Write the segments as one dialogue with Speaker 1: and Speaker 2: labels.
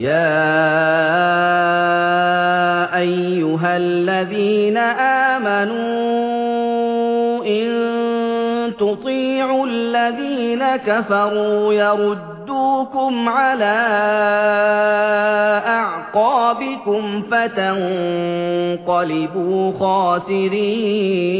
Speaker 1: يَا أَيُّهَا الَّذِينَ آمَنُوا إِن تُطِيعُوا الَّذِينَ كَفَرُوا يَرُدُّوكُمْ عَلَىٰ أَعْقَابِكُمْ فَتَنقَلِبُوا خَاسِرِينَ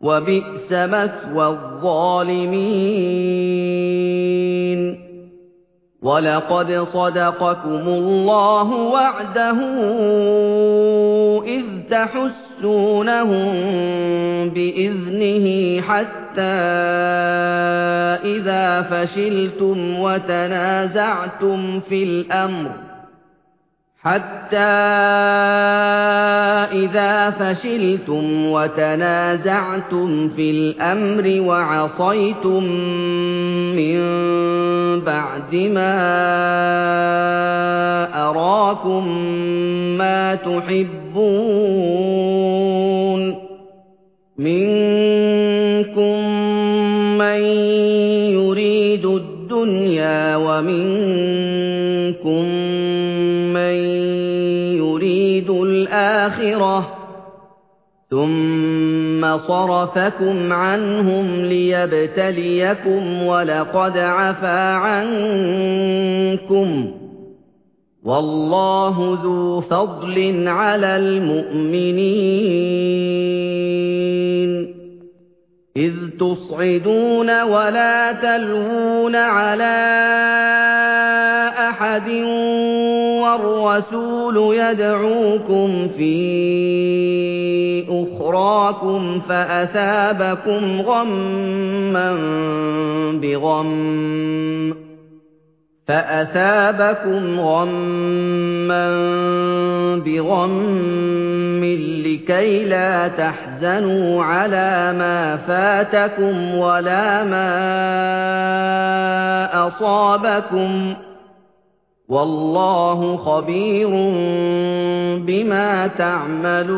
Speaker 1: وَبِئْسَ مَثْوَى الظَّالِمِينَ. وَلَقَدْ صَدَقَكُمُ اللَّهُ وَعْدَهُ إِذْ تَحُسُّونَهُم بِإِذْنِهِ حَتَّىٰ إِذَا فَشِلْتُمْ وَتَنَازَعْتُمْ فِي الْأَمْرِ حَتَّىٰ إِذَا فَشِلْتُمْ وَتَنَازَعْتُمْ فِي الْأَمْرِ وَعَصَيْتُم مِّن بَعْدِ مَا أَرَاكُم مَّا تُحِبُّونَ مِنكُم مَّن يُرِيدُ الدُّنْيَا وَمِنكُم مَّن الْآخِرَةَ. ثُمَّ صَرَفَكُمْ عَنْهُمْ لِيَبْتَلِيَكُمْ وَلَقَدْ عَفَا عَنكُمْ. وَاللَّهُ ذُو فَضْلٍ عَلَى الْمُؤْمِنِينَ. إِذْ تُصْعِدُونَ وَلَا تَلْوُونَ عَلَىٰ أَحَدٍ وَالرَّسُولُ يَدْعُوكُمْ فِي أُخْرَاكُمْ فَأَثَابَكُمْ غَمًّا بِغَمٍّ فَأَثَابَكُمْ غَمًّا بِغَمٍّ لِّكَيْلَا تَحْزَنُوا عَلَىٰ مَا فَاتَكُمْ وَلَا مَا أَصَابَكُمْ ۗ. وَاللَّهُ خَبِيرٌ بِمَا تَعْمَلُونَ.